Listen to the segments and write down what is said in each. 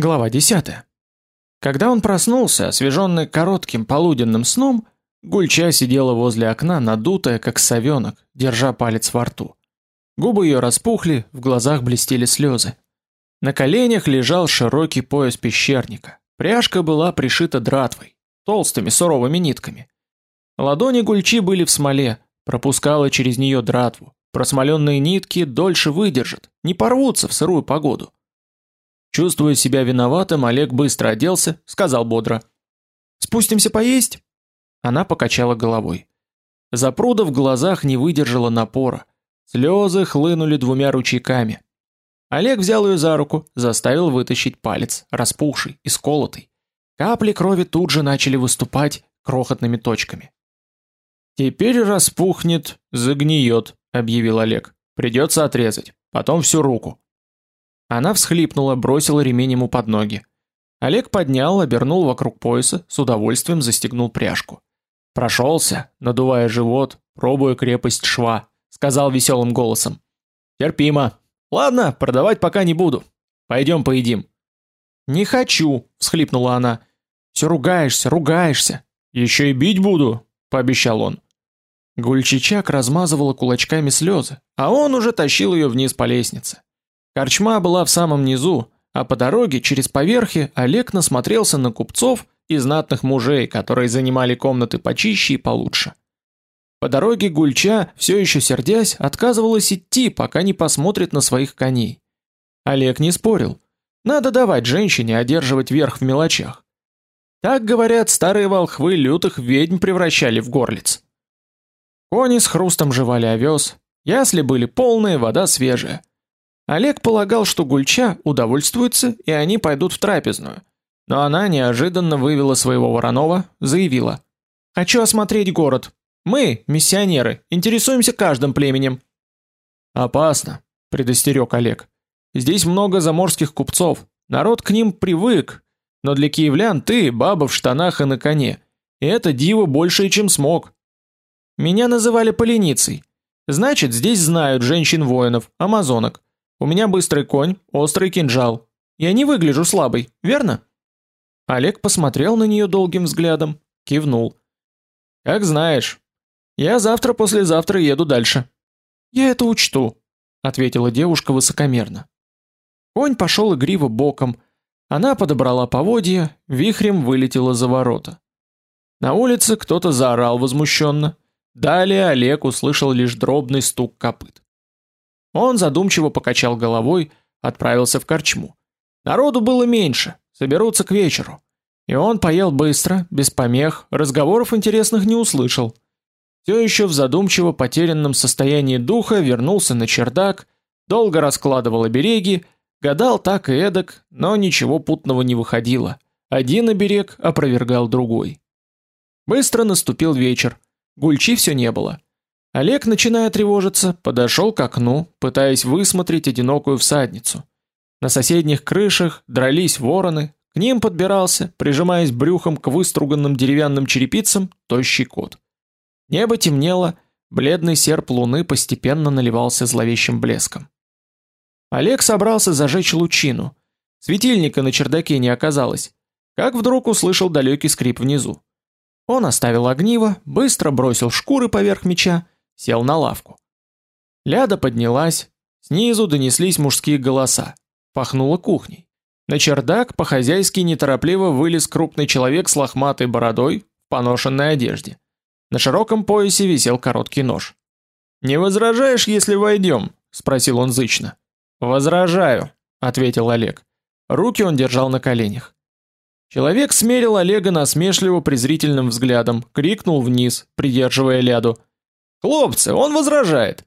Глава 10. Когда он проснулся, освеженный коротким полуденным сном, Гульча сидела возле окна, надутая, как совенок, держа палец во рту. Губы ее распухли, в глазах блестели слезы. На коленях лежал широкий пояс пещерника. Пряжка была пришита дратвой, толстыми суровыми нитками. Ладони Гульчи были в смоле, пропускала через нее дратву. Просмоленные нитки дольше выдержат, не порвутся в сырую погоду. Чувствуя себя виноватым, Олег быстро оделся, сказал бодро: "Спустимся поесть?" Она покачала головой. Запруда в глазах не выдержала напора. Слезы хлынули двумя ручейками. Олег взял ее за руку, заставил вытащить палец, распухший и сколотый. Капли крови тут же начали выступать крохотными точками. Теперь распухнет, загниет, объявил Олег. Придется отрезать, потом всю руку. Она всхлипнула, бросила ремень ему под ноги. Олег поднял, обернул вокруг пояса, с удовольствием застегнул пряжку. Прошелся, надувая живот, пробуя крепость шва, сказал веселым голосом: "Терпимо. Ладно, продавать пока не буду. Пойдем поедим". "Не хочу", всхлипнула она. Все ругаешься, ругаешься. Еще и бить буду", пообещал он. Гульчичак размазывала кулачками слезы, а он уже тащил ее вниз по лестнице. Корчма была в самом низу, а по дороге через поверхи Олег насмотрелся на купцов и знатных мужей, которые занимали комнаты почище и получше. По дороге Гульча, все еще сердясь, отказывалась идти, пока не посмотрит на своих коней. Олег не спорил. Надо давать женщине одерживать верх в мелочах. Так говорят, старые волхвы лютых ведьм превращали в горлиц. Кони с хрустом жевали овес, ясли были полные, вода свежая. Олег полагал, что Гульча удовольствуется, и они пойдут в трапезную. Но она неожиданно вывела своего Воронова, заявила: "Хочу осмотреть город. Мы, миссионеры, интересуемся каждым племенем". "Опасно", предостерег Олег. "Здесь много заморских купцов. Народ к ним привык, но для киевлян ты баба в штанах и на коне. И это диво больше, чем смог. Меня называли поленицей. Значит, здесь знают женщин-воинов, амазонок. У меня быстрый конь, острый кинжал. Я не выгляжу слабой, верно? Олег посмотрел на нее долгим взглядом, кивнул. Как знаешь. Я завтра-послезавтра еду дальше. Я это учту, ответила девушка высокомерно. Конь пошел игриво боком. Она подобрала поводья, вихрем вылетела за ворота. На улице кто-то заорал возмущенно. Далее Олег услышал лишь дробный стук копыт. Он задумчиво покачал головой, отправился в корчму. Народу было меньше, соберутся к вечеру. И он поел быстро, без помех, разговоров интересных не услышал. Все еще в задумчиво потерянном состоянии духа вернулся на чердак, долго раскладывал обереги, гадал так и эдак, но ничего путного не выходило. Один оберег опровергал другой. Быстро наступил вечер. Гульчи все не было. Олег, начиная тревожиться, подошел к окну, пытаясь высмотреть одинокую всадницу. На соседних крышах дрались вороны, к ним подбирался, прижимаясь брюхом к выструганным деревянным черепицам, тощий кот. Небо темнело, бледный серп луны постепенно наливался зловещим блеском. Олег собрался зажечь лучину. Светильника на чердаке не оказалось. Как вдруг услышал далекий скрип внизу. Он оставил огниво, быстро бросил шкуры поверх меча сел на лавку. Ляда поднялась, снизу донеслись мужские голоса. Пахнуло кухней. На чердак по-хозяйски неторопливо вылез крупный человек с лохматой бородой в поношенной одежде. На широком поясе висел короткий нож. «Не возражаешь, если войдем?» – спросил он зычно. «Возражаю», – ответил Олег. Руки он держал на коленях. Человек смерил Олега насмешливо презрительным взглядом, крикнул вниз, придерживая ляду. Хлопцы, он возражает.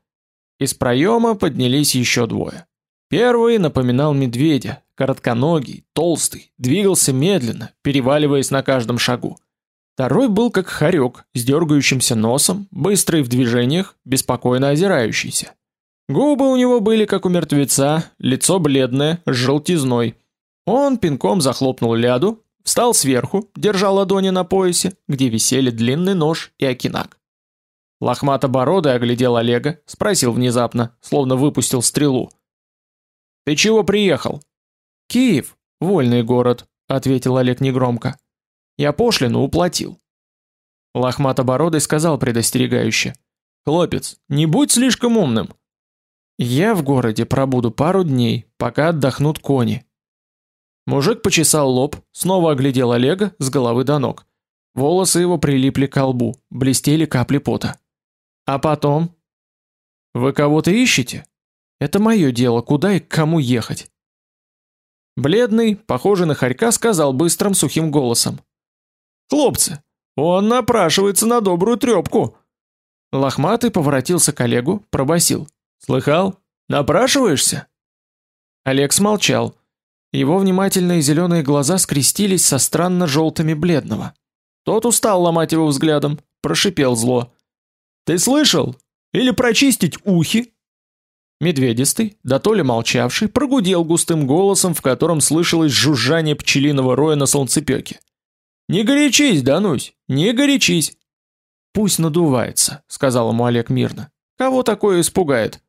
Из проема поднялись еще двое. Первый напоминал медведя, коротконогий, толстый, двигался медленно, переваливаясь на каждом шагу. Второй был как хорек, с дергающимся носом, быстрый в движениях, беспокойно озирающийся. Губы у него были как у мертвеца, лицо бледное, с желтизной. Он пинком захлопнул ляду, встал сверху, держа ладони на поясе, где висели длинный нож и окинак. Лохмато-бородый оглядел Олега, спросил внезапно, словно выпустил стрелу. «Ты чего приехал?» «Киев», Вольный город, ответил Олег негромко. Я пошлину уплатил. Лохматобородый сказал предостерегающе: "Хлопец, не будь слишком умным. Я в городе пробуду пару дней, пока отдохнут кони". Мужик почесал лоб, снова оглядел Олега с головы до ног. Волосы его прилипли к лбу, блестели капли пота. А потом Вы кого-то ищете? Это мое дело, куда и к кому ехать. Бледный, похожий на хорька, сказал быстрым сухим голосом: "Хлопцы, он напрашивается на добрую трёпку". Лохматый поворотился к Олегу, пробасил: "Слыхал? Напрашиваешься?" Олег смолчал. Его внимательные зеленые глаза скрестились со странно желтыми бледного. Тот устал ломать его взглядом, прошипел зло: "Ты слышал? Или прочистить ухи?" Медведистый, да то ли молчавший, прогудел густым голосом, в котором слышалось жужжание пчелиного роя на солнцепёке. «Не горячись, Данусь, не горячись!» «Пусть надувается», — сказал ему Олег мирно. «Кого такое испугает?»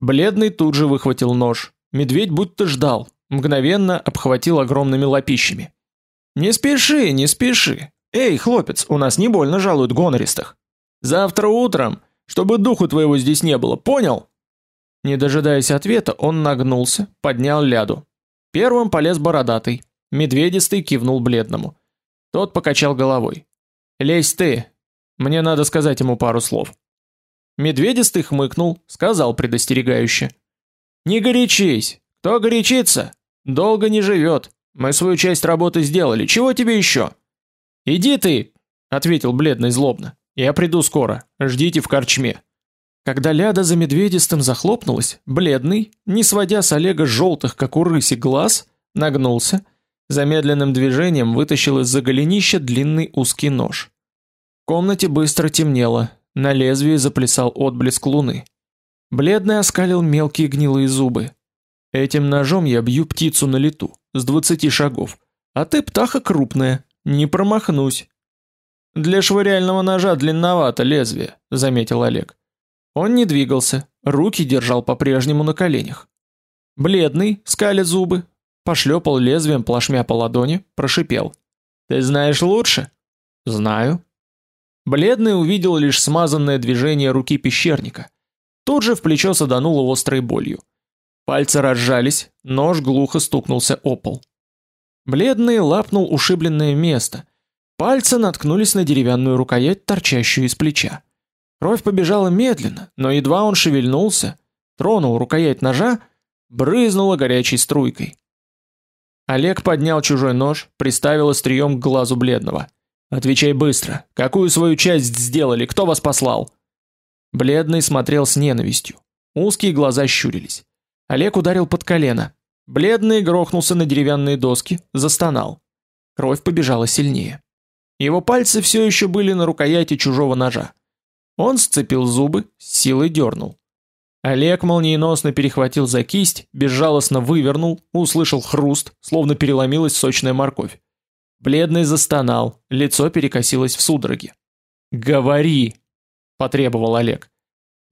Бледный тут же выхватил нож. Медведь будто ждал, мгновенно обхватил огромными лапищами. «Не спеши, не спеши. Эй, хлопец, у нас не больно жалуют гонористых. Завтра утром, чтобы духу твоего здесь не было, понял?» Не дожидаясь ответа, он нагнулся, поднял ляду. Первым полез бородатый. Медведистый кивнул бледному. Тот покачал головой. «Лезь ты. Мне надо сказать ему пару слов». Медведистый хмыкнул, сказал предостерегающе. «Не горячись. Кто горячится, долго не живет. Мы свою часть работы сделали. Чего тебе еще?» «Иди ты», — ответил бледный злобно. «Я приду скоро. Ждите в корчме». Когда ляда за медведистым захлопнулась, бледный, не сводя с Олега желтых, как у рыси, глаз, нагнулся, замедленным движением вытащил из-за голенища длинный узкий нож. В комнате быстро темнело, на лезвии заплясал отблеск луны. Бледный оскалил мелкие гнилые зубы. Этим ножом я бью птицу на лету, с двадцати шагов. А ты птаха крупная, не промахнусь. Для швыряльного ножа длинновато лезвие, заметил Олег. Он не двигался, руки держал по-прежнему на коленях. Бледный, скаля зубы, пошлепал лезвием плашмя по ладони, прошипел: "Ты знаешь лучше?" "Знаю". Бледный увидел лишь смазанное движение руки пещерника. Тут же в плечо садануло острой болью. Пальцы разжались, нож глухо стукнулся о пол. Бледный лапнул ушибленное место. Пальцы наткнулись на деревянную рукоять, торчащую из плеча. Кровь побежала медленно, но едва он шевельнулся, тронул рукоять ножа, брызнула горячей струйкой. Олег поднял чужой нож, приставил острием к глазу бледного. Отвечай быстро. Какую свою часть сделали? Кто вас послал? Бледный смотрел с ненавистью. Узкие глаза щурились. Олег ударил под колено. Бледный грохнулся на деревянные доски, застонал. Кровь побежала сильнее. Его пальцы все еще были на рукояти чужого ножа. Он сцепил зубы, силой дернул. Олег молниеносно перехватил за кисть, безжалостно вывернул, услышал хруст, словно переломилась сочная морковь. Бледный застонал, лицо перекосилось в судороге. "Говори", потребовал Олег.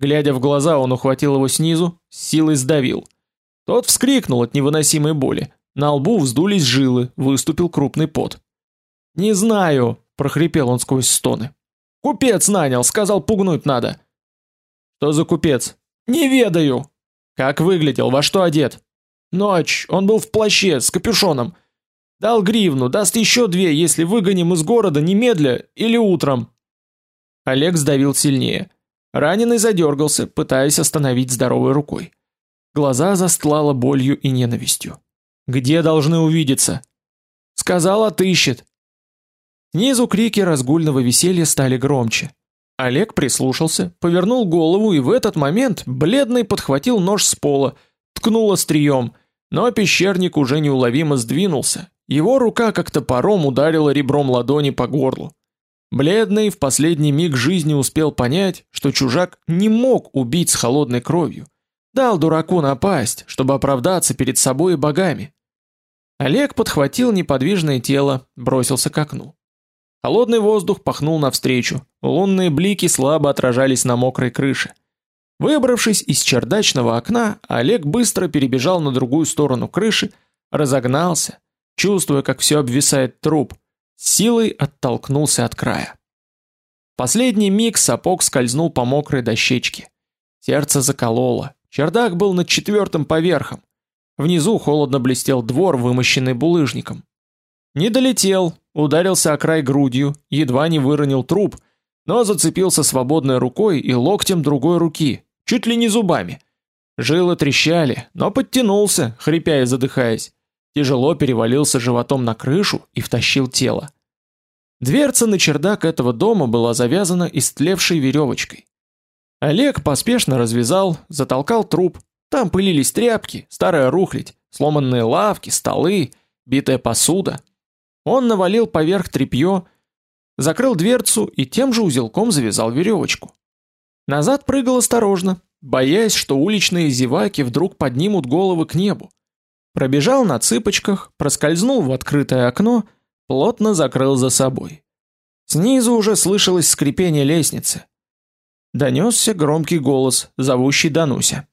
Глядя в глаза, он ухватил его снизу, силой сдавил. Тот вскрикнул от невыносимой боли. На лбу вздулись жилы, выступил крупный пот. "Не знаю", прохрипел он сквозь стоны. Купец нанял, сказал пугнуть надо. Что за купец? Не ведаю. Как выглядел, во что одет? Ночь, он был в плаще с капюшоном. Дал гривну, даст еще две, если выгоним из города немедля или утром. Олег сдавил сильнее. Раненый задергался, пытаясь остановить здоровой рукой. Глаза застлало болью и ненавистью. Где должны увидеться? Сказал, отыщет. Снизу крики разгульного веселья стали громче. Олег прислушался, повернул голову и в этот момент бледный подхватил нож с пола, ткнул острием, но пещерник уже неуловимо сдвинулся. Его рука как топором ударила ребром ладони по горлу. Бледный в последний миг жизни успел понять, что чужак не мог убить с холодной кровью. Дал дураку напасть, чтобы оправдаться перед собой и богами. Олег подхватил неподвижное тело, бросился к окну. Холодный воздух пахнул навстречу. Лунные блики слабо отражались на мокрой крыше. Выбравшись из чердачного окна, Олег быстро перебежал на другую сторону крыши, разогнался, чувствуя, как все обвисает труп, силой оттолкнулся от края. Последний миг сапог скользнул по мокрой дощечке. Сердце закололо. Чердак был над четвертым поверхом. Внизу холодно блестел двор, вымощенный булыжником. Не долетел, ударился о край грудью, едва не выронил труп, но зацепился свободной рукой и локтем другой руки, чуть ли не зубами. Жилы трещали, но подтянулся, хрипя и задыхаясь. Тяжело перевалился животом на крышу и втащил тело. Дверца на чердак этого дома была завязана истлевшей веревочкой. Олег поспешно развязал, затолкал труп. Там пылились тряпки, старая рухлядь, сломанные лавки, столы, битая посуда. Он навалил поверх тряпье, закрыл дверцу и тем же узелком завязал веревочку. Назад прыгал осторожно, боясь, что уличные зеваки вдруг поднимут головы к небу. Пробежал на цыпочках, проскользнул в открытое окно, плотно закрыл за собой. Снизу уже слышалось скрипение лестницы. Донесся громкий голос, зовущий Дануся.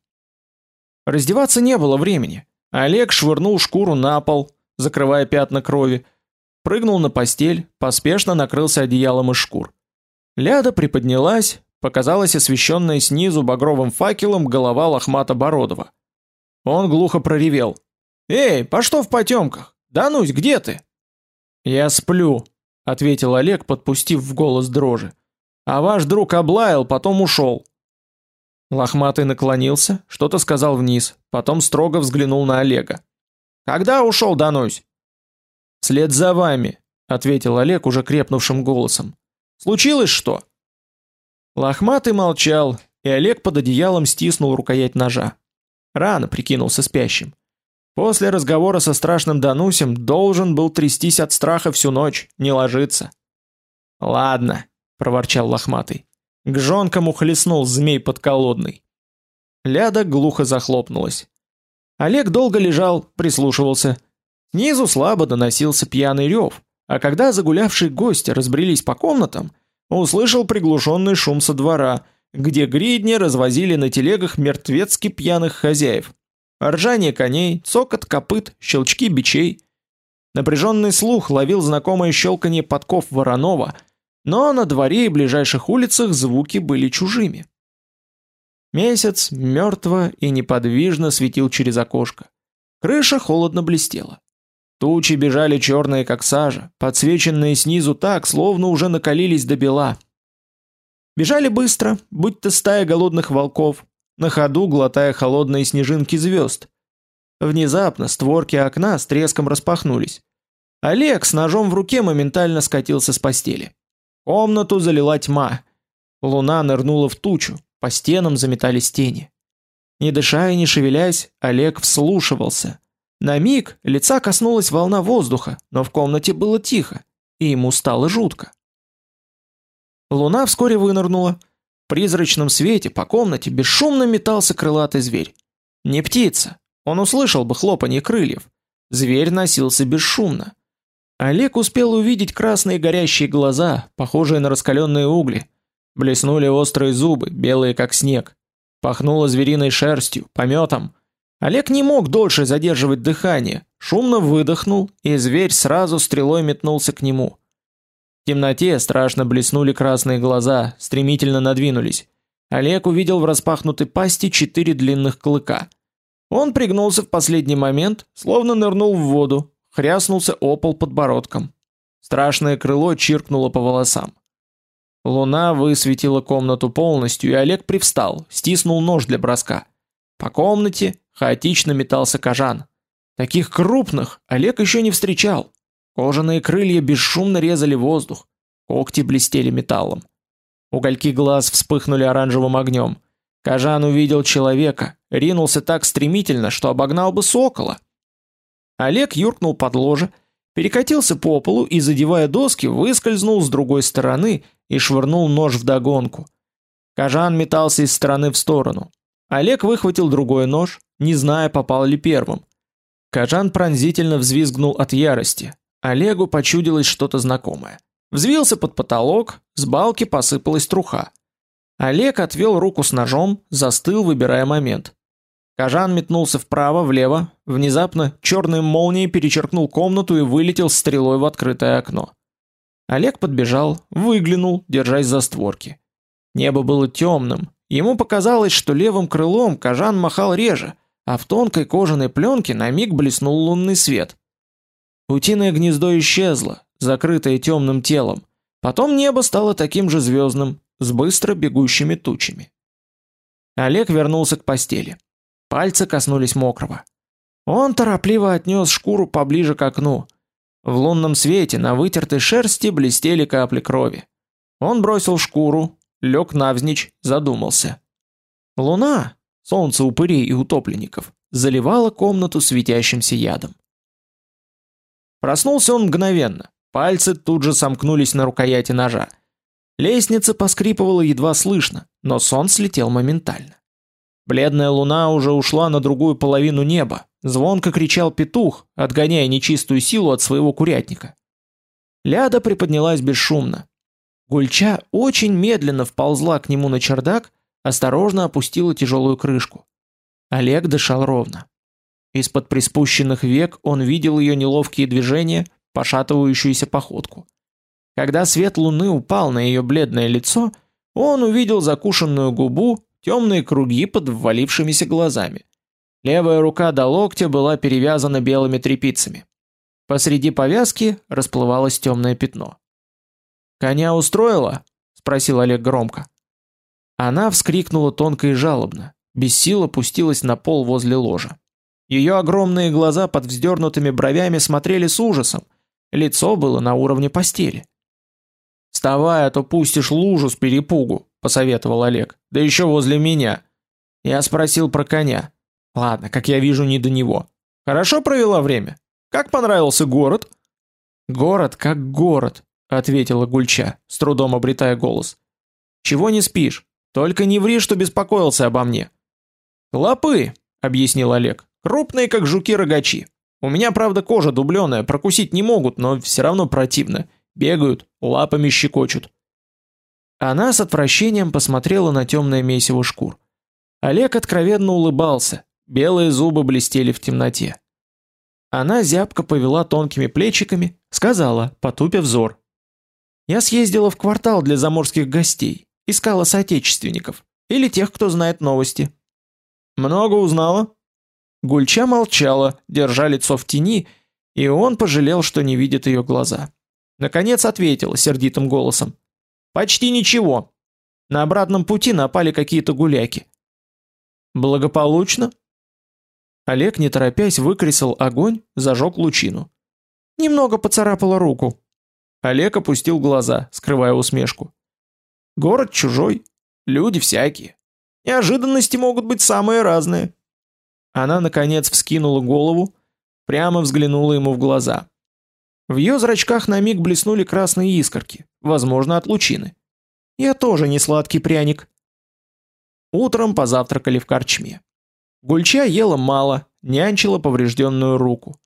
Раздеваться не было времени. Олег швырнул шкуру на пол, закрывая пятна крови, прыгнул на постель, поспешно накрылся одеялом из шкур. Ляда приподнялась, показалась освещенная снизу багровым факелом голова лохмата Бородова. Он глухо проревел: Эй, по что в потемках? Данусь, где ты? Я сплю, ответил Олег, подпустив в голос дрожи. А ваш друг облаял, потом ушел. Лохматый наклонился, что-то сказал вниз, потом строго взглянул на Олега. Когда ушел Данусь? След за вами, ответил Олег уже крепнувшим голосом. Случилось что? Лохматый молчал, и Олег под одеялом стиснул рукоять ножа. Рано прикинулся спящим. После разговора со страшным Данусем должен был трястись от страха всю ночь, не ложиться. Ладно, проворчал лохматый. К жонкам ухлестнул змей подколодный. Ляда глухо захлопнулась. Олег долго лежал, прислушивался. Снизу слабо доносился пьяный рев, а когда загулявшие гости разбрелись по комнатам, услышал приглушенный шум со двора, где гридни развозили на телегах мертвецки пьяных хозяев. Ржание коней, цокот копыт, щелчки бичей. Напряженный слух ловил знакомое щелканье подков Воронова, но на дворе и ближайших улицах звуки были чужими. Месяц мертво и неподвижно светил через окошко. Крыша холодно блестела. Тучи бежали черные, как сажа, подсвеченные снизу так, словно уже накалились до бела. Бежали быстро, будто стая голодных волков, на ходу глотая холодные снежинки звезд. Внезапно створки окна с треском распахнулись. Олег с ножом в руке моментально скатился с постели. Комнату залила тьма. Луна нырнула в тучу, по стенам заметались тени. Не дыша и не шевелясь, Олег вслушивался. На миг лица коснулась волна воздуха, но в комнате было тихо, и ему стало жутко. Луна вскоре вынырнула, в призрачном свете по комнате бесшумно метался крылатый зверь. Не птица, он услышал бы хлопанье крыльев. Зверь носился бесшумно. Олег успел увидеть красные горящие глаза, похожие на раскаленные угли. Блеснули острые зубы, белые как снег. Пахнуло звериной шерстью, пометом. Олег не мог дольше задерживать дыхание, шумно выдохнул, и зверь сразу стрелой метнулся к нему. В темноте страшно блеснули красные глаза, стремительно надвинулись. Олег увидел в распахнутой пасти четыре длинных клыка. Он пригнулся в последний момент, словно нырнул в воду, хряснулся о пол подбородком. Страшное крыло чиркнуло по волосам. Луна высветила комнату полностью, и Олег привстал, стиснул нож для броска. По комнате хаотично метался кажан. Таких крупных Олег еще не встречал. Кожаные крылья бесшумно резали воздух, когти блестели металлом. Угольки глаз вспыхнули оранжевым огнем. Кажан увидел человека, ринулся так стремительно, что обогнал бы сокола. Олег юркнул под ложе, перекатился по полу и, задевая доски, выскользнул с другой стороны и швырнул нож в догонку. Кажан метался из стороны в сторону. Олег выхватил другой нож, не зная, попал ли первым. Кажан пронзительно взвизгнул от ярости. Олегу почудилось что-то знакомое. Взвился под потолок, с балки посыпалась труха. Олег отвел руку с ножом, застыл, выбирая момент. Кажан метнулся вправо, влево, внезапно черной молнией перечеркнул комнату и вылетел стрелой в открытое окно. Олег подбежал, выглянул, держась за створки. Небо было темным. Ему показалось, что левым крылом Кажан махал реже, а в тонкой кожаной пленке на миг блеснул лунный свет. Утиное гнездо исчезло, закрытое темным телом. Потом небо стало таким же звездным, с быстро бегущими тучами. Олег вернулся к постели. Пальцы коснулись мокрого. Он торопливо отнес шкуру поближе к окну. В лунном свете на вытертой шерсти блестели капли крови. Он бросил шкуру, лег навзничь, задумался. Луна, солнце упырей и утопленников, заливала комнату светящимся ядом. Проснулся он мгновенно. Пальцы тут же сомкнулись на рукояти ножа. Лестница поскрипывала едва слышно, но сон слетел моментально. Бледная луна уже ушла на другую половину неба. Звонко кричал петух, отгоняя нечистую силу от своего курятника. Ляда приподнялась бесшумно. Гульча очень медленно вползла к нему на чердак, осторожно опустила тяжелую крышку. Олег дышал ровно. Из-под приспущенных век он видел ее неловкие движения, пошатывающуюся походку. Когда свет луны упал на ее бледное лицо, он увидел закушенную губу, темные круги под ввалившимися глазами. Левая рука до локтя была перевязана белыми тряпицами. Посреди повязки расплывалось темное пятно. «Коня устроила?» – спросил Олег громко. Она вскрикнула тонко и жалобно, без сил опустилась на пол возле ложа. Ее огромные глаза под вздернутыми бровями смотрели с ужасом, лицо было на уровне постели. «Вставай, а то пустишь лужу с перепугу», посоветовал Олег. Да еще возле меня. Я спросил про коня. Ладно, как я вижу, не до него. Хорошо провела время. Как понравился город? Город как город, ответила Гульча, с трудом обретая голос. Чего не спишь? Только не ври, что беспокоился обо мне. Лапы, объяснил Олег. Крупные, как жуки-рогачи. У меня, правда, кожа дубленая, прокусить не могут, но все равно противно. Бегают, лапами щекочут. Она с отвращением посмотрела на темное месиво шкур. Олег откровенно улыбался, белые зубы блестели в темноте. Она зябко повела тонкими плечиками, сказала, потупив взор: "Я съездила в квартал для заморских гостей, искала соотечественников или тех, кто знает новости". "Много узнала?" Гульча молчала, держа лицо в тени, и он пожалел, что не видит ее глаза. Наконец ответила сердитым голосом: Почти ничего. На обратном пути напали какие-то гуляки. Благополучно? Олег, не торопясь, выкресал огонь, зажег лучину. Немного поцарапало руку. Олег опустил глаза, скрывая усмешку. Город чужой, люди всякие. Неожиданности могут быть самые разные. Она наконец вскинула голову, прямо взглянула ему в глаза. В ее зрачках на миг блеснули красные искорки, возможно, от лучины. Я тоже не сладкий пряник. Утром позавтракали в корчме. Гульча ела мало, нянчила поврежденную руку.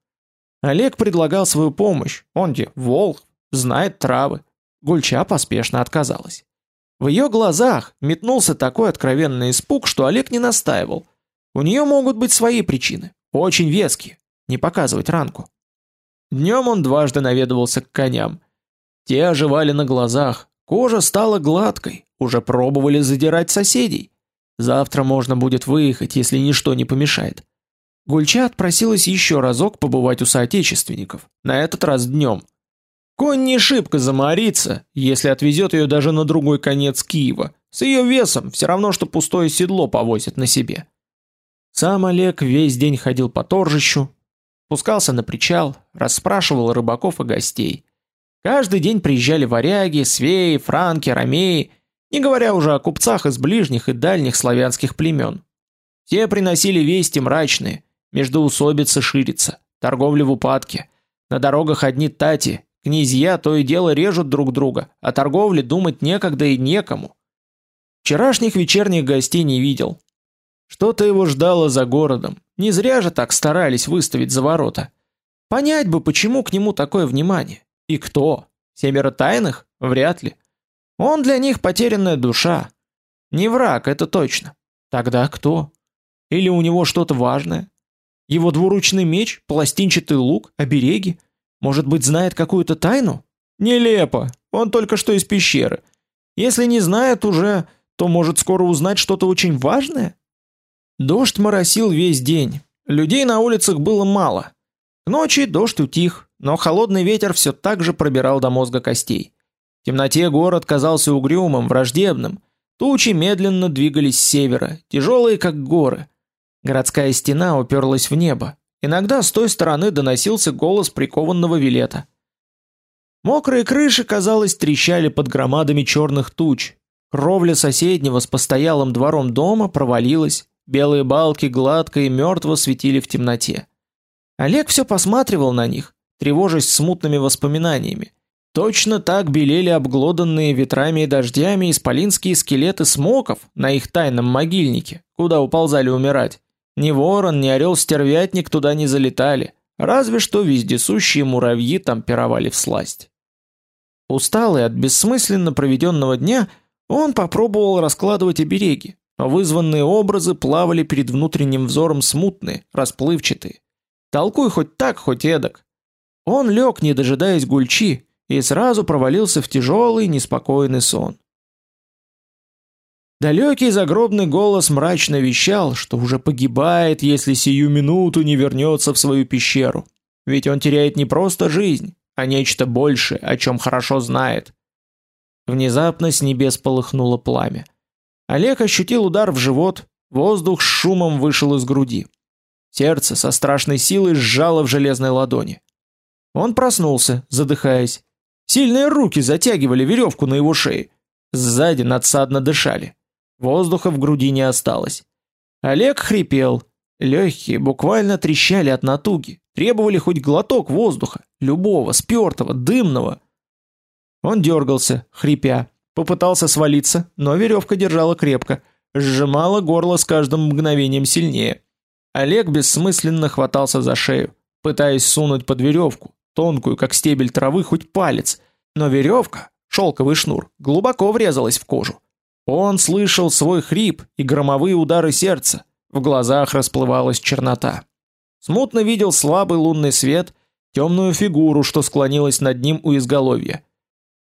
Олег предлагал свою помощь, он где, волк, знает травы. Гульча поспешно отказалась. В ее глазах метнулся такой откровенный испуг, что Олег не настаивал. У нее могут быть свои причины, очень веские, не показывать ранку. Днем он дважды наведывался к коням. Те оживали на глазах, кожа стала гладкой, уже пробовали задирать соседей. Завтра можно будет выехать, если ничто не помешает. Гульча отпросилась еще разок побывать у соотечественников, на этот раз днем. Конь не шибко заморится, если отвезет ее даже на другой конец Киева. С ее весом все равно, что пустое седло повозит на себе. Сам Олег весь день ходил по торжищу, Спускался на причал, расспрашивал рыбаков и гостей. Каждый день приезжали варяги, свеи, франки, ромеи, не говоря уже о купцах из ближних и дальних славянских племен. Все приносили вести мрачные, междоусобица ширится, торговля в упадке, на дорогах одни тати, князья то и дело режут друг друга, о торговле думать некогда и некому. Вчерашних вечерних гостей не видел. Что-то его ждало за городом, не зря же так старались выставить за ворота. Понять бы, почему к нему такое внимание. И кто? Семеро тайных? Вряд ли. Он для них потерянная душа. Не враг, это точно. Тогда кто? Или у него что-то важное? Его двуручный меч, пластинчатый лук, обереги? Может быть, знает какую-то тайну? Нелепо. Он только что из пещеры. Если не знает уже, то может скоро узнать что-то очень важное. Дождь моросил весь день. Людей на улицах было мало. К ночи дождь утих, но холодный ветер все так же пробирал до мозга костей. В темноте город казался угрюмым, враждебным. Тучи медленно двигались с севера, тяжелые как горы. Городская стена уперлась в небо. Иногда с той стороны доносился голос прикованного вилета. Мокрые крыши, казалось, трещали под громадами черных туч. Кровля соседнего с постоялым двором дома провалилась, белые балки гладко и мертво светили в темноте. Олег все посматривал на них, тревожась смутными воспоминаниями. Точно так белели обглоданные ветрами и дождями исполинские скелеты смоков на их тайном могильнике, куда уползали умирать. Ни ворон, ни орел-стервятник туда не залетали, разве что вездесущие муравьи там пировали в сласть. Усталый от бессмысленно проведенного дня, он попробовал раскладывать обереги, но вызванные образы плавали перед внутренним взором смутные, расплывчатые. Толкуй хоть так, хоть эдак. Он лег, не дожидаясь гульчи, и сразу провалился в тяжелый, неспокойный сон. Далекий загробный голос мрачно вещал, что уже погибает, если сию минуту не вернется в свою пещеру. Ведь он теряет не просто жизнь, а нечто большее, о чем хорошо знает. Внезапно с небес полыхнуло пламя. Олег ощутил удар в живот, воздух с шумом вышел из груди. Сердце со страшной силой сжало в железной ладони. Он проснулся, задыхаясь. Сильные руки затягивали веревку на его шее. Сзади надсадно дышали. Воздуха в груди не осталось. Олег хрипел. Легкие буквально трещали от натуги, требовали хоть глоток воздуха, любого, спертого, дымного. Он дергался, хрипя, попытался свалиться, но веревка держала крепко, сжимала горло с каждым мгновением сильнее. Олег бессмысленно хватался за шею, пытаясь сунуть под веревку, тонкую, как стебель травы, хоть палец, но веревка, шелковый шнур, глубоко врезалась в кожу. Он слышал свой хрип и громовые удары сердца, в глазах расплывалась чернота. Смутно видел слабый лунный свет, темную фигуру, что склонилась над ним у изголовья.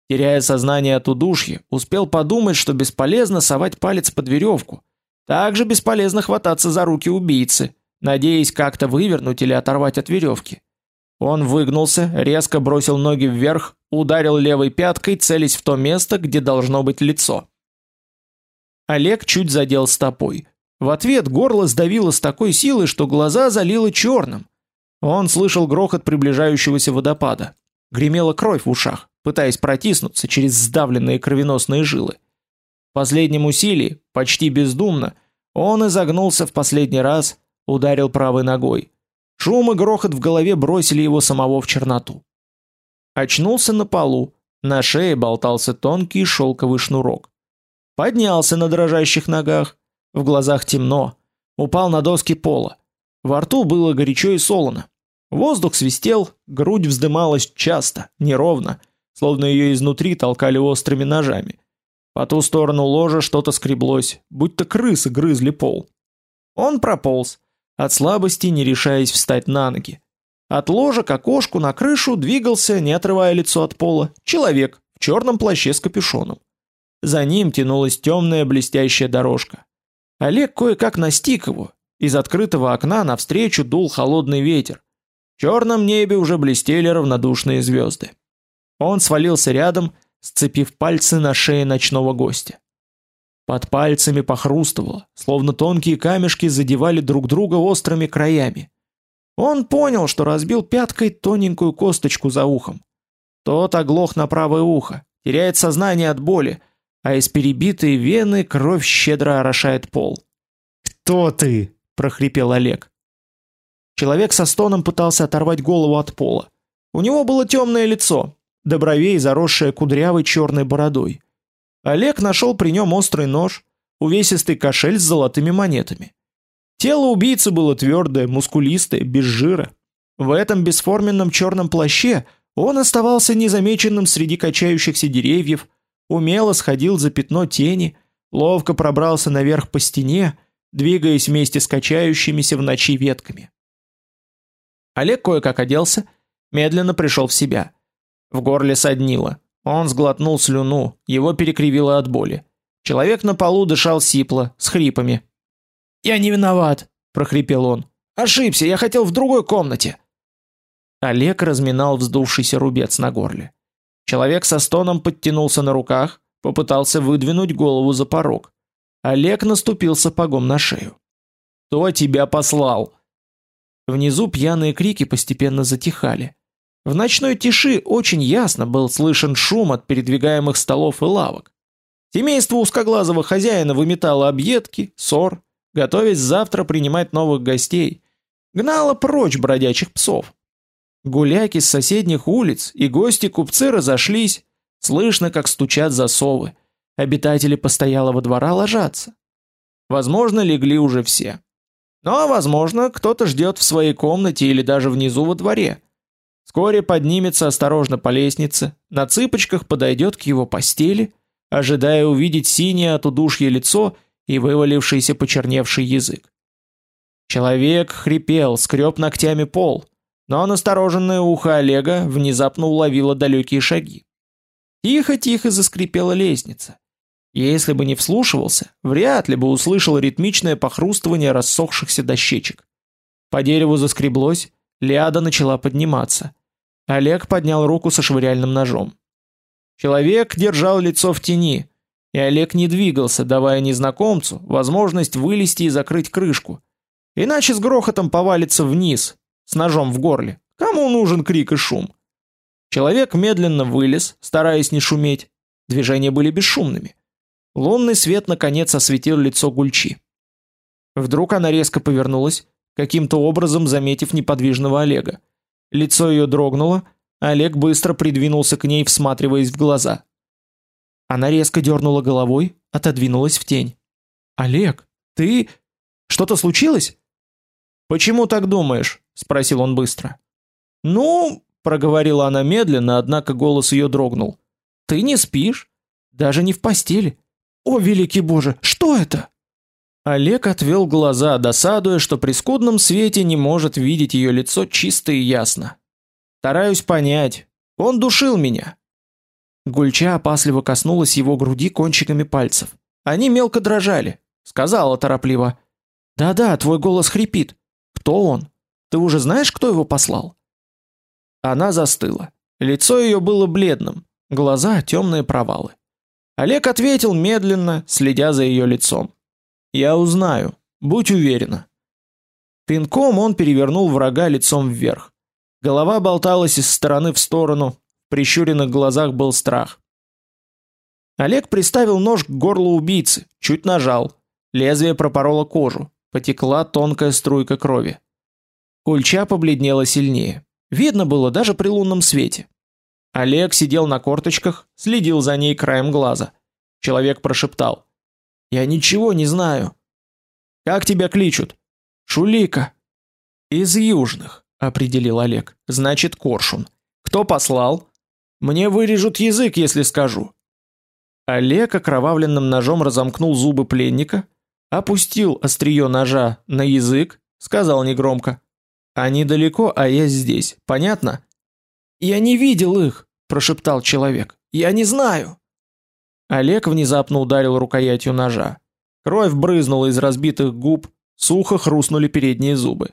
Теряя сознание от удушья, успел подумать, что бесполезно совать палец под веревку, также бесполезно хвататься за руки убийцы, надеясь как-то вывернуть или оторвать от веревки. Он выгнулся, резко бросил ноги вверх, ударил левой пяткой, целясь в то место, где должно быть лицо. Олег чуть задел стопой. В ответ горло сдавило с такой силой, что глаза залило черным. Он слышал грохот приближающегося водопада. Гремела кровь в ушах, пытаясь протиснуться через сдавленные кровеносные жилы. В последнем усилии, почти бездумно, он изогнулся в последний раз, ударил правой ногой. Шум и грохот в голове бросили его самого в черноту. Очнулся на полу, на шее болтался тонкий шелковый шнурок. Поднялся на дрожащих ногах, в глазах темно, упал на доски пола. Во рту было горячо и солоно. Воздух свистел, грудь вздымалась часто, неровно, словно ее изнутри толкали острыми ножами. По ту сторону ложа что-то скреблось, будто крысы грызли пол. Он прополз, от слабости не решаясь встать на ноги. От ложа к окошку на крышу двигался, не отрывая лицо от пола, человек в черном плаще с капюшоном. За ним тянулась темная блестящая дорожка. Олег кое-как настиг его. Из открытого окна навстречу дул холодный ветер. В черном небе уже блестели равнодушные звезды. Он свалился рядом, сцепив пальцы на шее ночного гостя. Под пальцами похрустывало, словно тонкие камешки задевали друг друга острыми краями. Он понял, что разбил пяткой тоненькую косточку за ухом. Тот оглох на правое ухо, теряет сознание от боли, а из перебитой вены кровь щедро орошает пол. "Кто ты?" прохрипел Олег. Человек со стоном пытался оторвать голову от пола. У него было темное лицо, до бровей заросшее кудрявой черной бородой. Олег нашел при нем острый нож, увесистый кошель с золотыми монетами. Тело убийцы было твердое, мускулистое, без жира. В этом бесформенном черном плаще он оставался незамеченным среди качающихся деревьев, умело сходил за пятно тени, ловко пробрался наверх по стене, двигаясь вместе с качающимися в ночи ветками. Олег кое-как оделся, медленно пришел в себя. В горле соднило. Он сглотнул слюну, его перекривило от боли. Человек на полу дышал сипло, с хрипами. "Я не виноват", прохрипел он. "Ошибся, я хотел в другой комнате". Олег разминал вздувшийся рубец на горле. Человек со стоном подтянулся на руках, попытался выдвинуть голову за порог. Олег наступил сапогом на шею. "Кто тебя послал?" Внизу пьяные крики постепенно затихали. В ночной тиши очень ясно был слышен шум от передвигаемых столов и лавок. Семейство узкоглазого хозяина выметало объедки, ссор, готовясь завтра принимать новых гостей, гнало прочь бродячих псов. Гуляки с соседних улиц и гости-купцы разошлись, слышно, как стучат засовы. Обитатели постоялого двора ложатся. Возможно, легли уже все. Но, возможно, кто-то ждет в своей комнате или даже внизу во дворе. Вскоре поднимется осторожно по лестнице, на цыпочках подойдет к его постели, ожидая увидеть синее от удушья лицо и вывалившийся почерневший язык. Человек хрипел, скреб ногтями пол, но настороженное ухо Олега внезапно уловило далекие шаги. Тихо-тихо заскрипела лестница. Если бы не вслушивался, вряд ли бы услышал ритмичное похрустывание рассохшихся дощечек. По дереву заскреблось, Лиада начала подниматься. Олег поднял руку со швыряльным ножом. Человек держал лицо в тени, и Олег не двигался, давая незнакомцу возможность вылезти и закрыть крышку. Иначе с грохотом повалится вниз, с ножом в горле. Кому нужен крик и шум? Человек медленно вылез, стараясь не шуметь. Движения были бесшумными. Лунный свет наконец осветил лицо Гульчи. Вдруг она резко повернулась, каким-то образом заметив неподвижного Олега. Лицо ее дрогнуло, Олег быстро придвинулся к ней, всматриваясь в глаза. Она резко дернула головой, отодвинулась в тень. Олег, ты что-то случилось? Почему так думаешь? Спросил он быстро. Ну, проговорила она медленно, однако голос ее дрогнул. Ты не спишь, даже не в постели. О, великий Боже, что это? Олег отвел глаза, досадуя, что при скудном свете не может видеть ее лицо чисто и ясно. Стараюсь понять. Он душил меня. Гульча опасливо коснулась его груди кончиками пальцев. Они мелко дрожали. Сказала торопливо: "Да-да, твой голос хрипит. Кто он? Ты уже знаешь, кто его послал?" Она застыла. Лицо ее было бледным, глаза темные провалы. Олег ответил медленно, следя за ее лицом. Я узнаю, будь уверена. Пинком он перевернул врага лицом вверх. Голова болталась из стороны в сторону, в прищуренных глазах был страх. Олег приставил нож к горлу убийцы, чуть нажал. Лезвие пропороло кожу, потекла тонкая струйка крови. Кульча побледнела сильнее. Видно было даже при лунном свете. Олег сидел на корточках, следил за ней краем глаза. Человек прошептал: я ничего не знаю. Как тебя кличут? Шулика. Из южных, определил Олег. Значит, Коршун. Кто послал? Мне вырежут язык, если скажу. Олег окровавленным ножом разомкнул зубы пленника, опустил острие ножа на язык, сказал негромко: "Они далеко, а я здесь. Понятно?" "Я не видел их", прошептал человек. "Я не знаю". Олег внезапно ударил рукоятью ножа. Кровь брызнула из разбитых губ, сухо хрустнули передние зубы.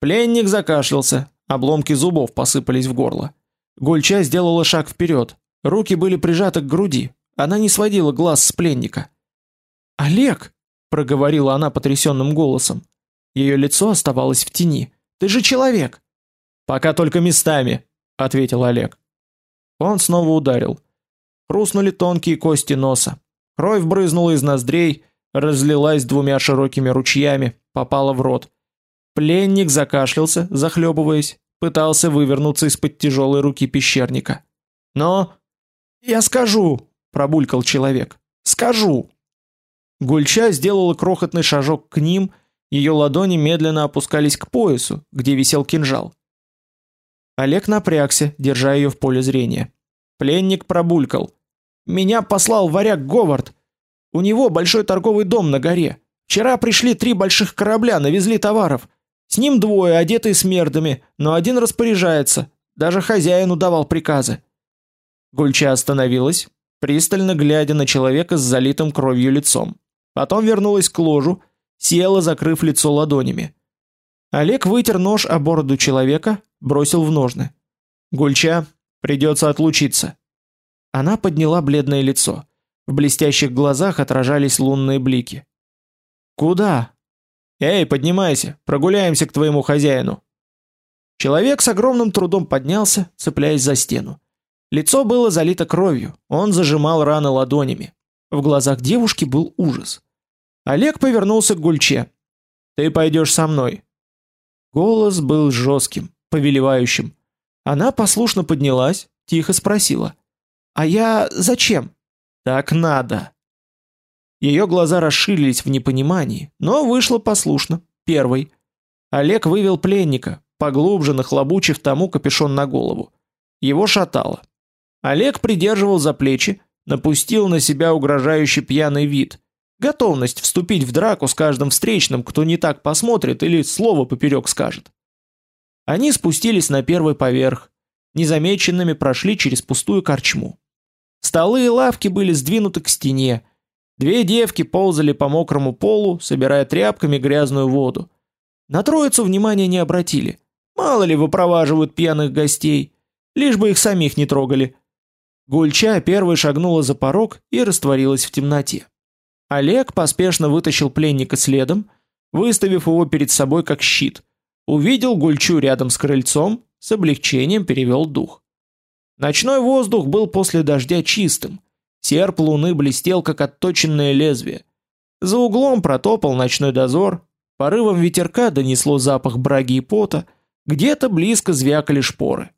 Пленник закашлялся, обломки зубов посыпались в горло. Гульча сделала шаг вперед. Руки были прижаты к груди. Она не сводила глаз с пленника. "Олег", проговорила она потрясенным голосом. Ее лицо оставалось в тени. "Ты же человек". "Пока только местами", ответил Олег. Он снова ударил. Хрустнули тонкие кости носа. Кровь брызнула из ноздрей, разлилась двумя широкими ручьями, попала в рот. Пленник закашлялся, захлебываясь, пытался вывернуться из-под тяжелой руки пещерника. "Но я скажу", пробулькал человек. "Скажу". Гульча сделала крохотный шажок к ним, ее ладони медленно опускались к поясу, где висел кинжал. Олег напрягся, держа ее в поле зрения. Пленник пробулькал: "Меня послал варяг Говард. У него большой торговый дом на горе. Вчера пришли три больших корабля, навезли товаров. С ним двое, одетые смердами, но один распоряжается. Даже хозяину давал приказы. Гульча остановилась, пристально глядя на человека с залитым кровью лицом. Потом вернулась к ложу, села, закрыв лицо ладонями. Олег вытер нож о бороду человека, бросил в ножны. Гульча, придется отлучиться. Она подняла бледное лицо. В блестящих глазах отражались лунные блики. Куда? Эй, поднимайся, прогуляемся к твоему хозяину. Человек с огромным трудом поднялся, цепляясь за стену. Лицо было залито кровью, он зажимал раны ладонями. В глазах девушки был ужас. Олег повернулся к Гульче. Ты пойдешь со мной. Голос был жестким, повелевающим. Она послушно поднялась, тихо спросила: "А я зачем?" "Так надо". Ее глаза расширились в непонимании, но вышла послушно, первой. Олег вывел пленника, поглубже нахлобучив тому капюшон на голову. Его шатало. Олег придерживал за плечи, напустил на себя угрожающий пьяный вид, готовность вступить в драку с каждым встречным, кто не так посмотрит или слово поперек скажет. Они спустились на первый поверх, незамеченными прошли через пустую корчму. Столы и лавки были сдвинуты к стене. Две девки ползали по мокрому полу, собирая тряпками грязную воду. На троицу внимания не обратили. Мало ли выпроваживают пьяных гостей, лишь бы их самих не трогали. Гульча первой шагнула за порог и растворилась в темноте. Олег поспешно вытащил пленника следом, выставив его перед собой как щит. Увидел Гульчу рядом с крыльцом, с облегчением перевел дух. Ночной воздух был после дождя чистым. Серп луны блестел как отточенное лезвие. За углом протопал ночной дозор, порывом ветерка донесло запах браги и пота, где-то близко звякали шпоры.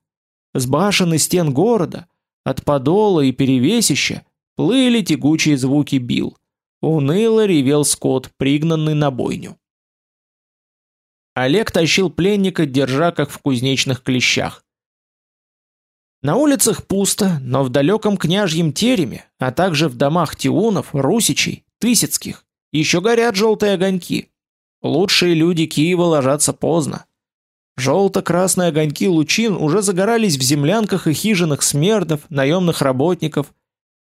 С башен и стен города, от подола и перевесища, плыли тягучие звуки бил. Уныло ревел скот, пригнанный на бойню. Олег тащил пленника, держа как в кузнечных клещах. На улицах пусто, но в далеком княжьем тереме, а также в домах тиунов, русичей, тысяцких, еще горят желтые огоньки. Лучшие люди Киева ложатся поздно. Желто-красные огоньки лучин уже загорались в землянках и хижинах смердов, наемных работников.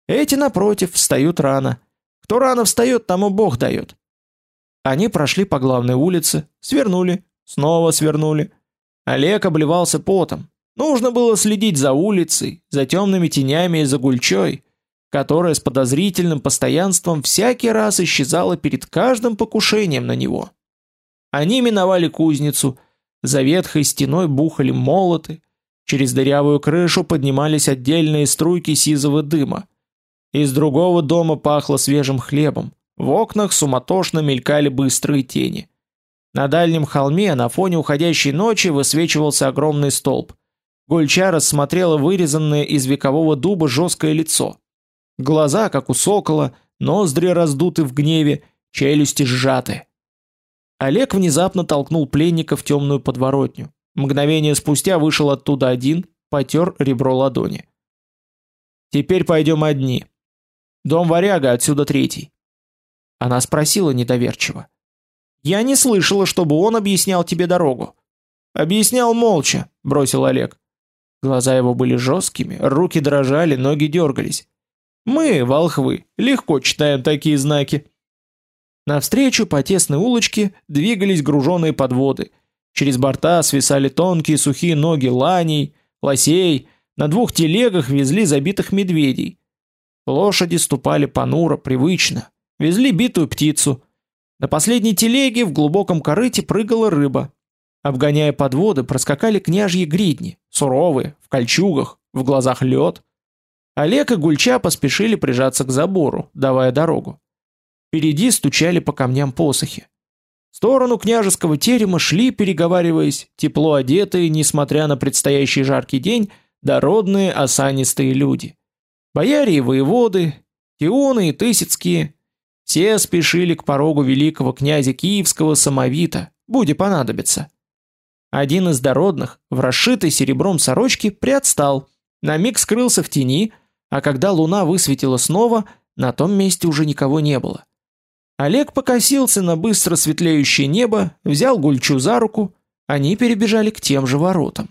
Эти, напротив, встают рано. Кто рано встает, тому Бог дает. Они прошли по главной улице, свернули, снова свернули. Олег обливался потом. Нужно было следить за улицей, за темными тенями и за гульчой, которая с подозрительным постоянством всякий раз исчезала перед каждым покушением на него. Они миновали кузницу, за ветхой стеной бухали молоты, через дырявую крышу поднимались отдельные струйки сизого дыма. Из другого дома пахло свежим хлебом, в окнах суматошно мелькали быстрые тени. На дальнем холме на фоне уходящей ночи высвечивался огромный столб. Гульча рассмотрела вырезанное из векового дуба жесткое лицо. Глаза, как у сокола, ноздри раздуты в гневе, челюсти сжаты. Олег внезапно толкнул пленника в темную подворотню. Мгновение спустя вышел оттуда один, потер ребро ладони. Теперь пойдем одни. Дом варяга отсюда третий. Она спросила недоверчиво: "Я не слышала, чтобы он объяснял тебе дорогу". "Объяснял молча", бросил Олег. Глаза его были жесткими, руки дрожали, ноги дергались. Мы, волхвы, легко читаем такие знаки. Навстречу по тесной улочке двигались груженные подводы. Через борта свисали тонкие сухие ноги ланей, лосей, на двух телегах везли забитых медведей. Лошади ступали понуро, привычно, везли битую птицу. На последней телеге в глубоком корыте прыгала рыба. Обгоняя подводы, проскакали княжьи гридни, суровые, в кольчугах, в глазах лед. Олег и Гульча поспешили прижаться к забору, давая дорогу. Впереди стучали по камням посохи. В сторону княжеского терема шли, переговариваясь, тепло одетые, несмотря на предстоящий жаркий день, дородные осанистые люди. Бояре и воеводы, тионы и тысяцкие, все спешили к порогу великого князя Киевского самовита, буде понадобится. Один из дородных, в расшитой серебром сорочке, приотстал, на миг скрылся в тени, а когда луна высветила снова, на том месте уже никого не было. Олег покосился на быстро светлеющее небо, взял Гульчу за руку, они перебежали к тем же воротам.